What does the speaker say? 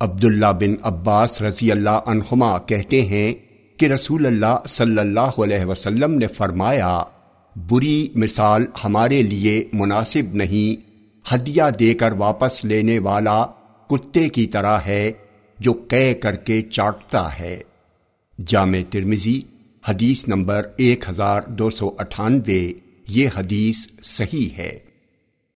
عبداللہ بن عباس رضی اللہ عنہما کہتے ہیں کہ رسول اللہ صلی اللہ علیہ وسلم نے فرمایا، بری مثال ہمارے لیے مناسب نہیں، ہدیہ دے کر واپس لینے والا کتے کی طرح ہے جو قے کر کے چاٹتا ہے۔ جامع ترمزی حدیث نمبر ایک ہزار دو سو اٹھانوے، یہ حدیث صحیح ہے۔